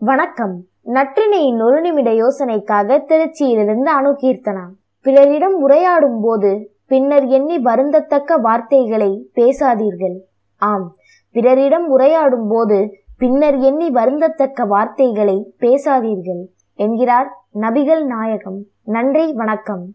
வணக்கம். நற்றினையின் ஒரு நிமிட யோசனைக்காக திருச்சியிலிருந்து அணுகீர்த்தனா. பிறரிடம் உரையாடும் போது பின்னர் எண்ணி வருந்தத்தக்க வார்த்தைகளை பேசாதீர்கள். ஆம். பிறரிடம் உரையாடும் போது பின்னர் எண்ணி வருந்தத்தக்க வார்த்தைகளை பேசாதீர்கள். என்கிறார் நபிகள் நாயகம். நன்றி வணக்கம்.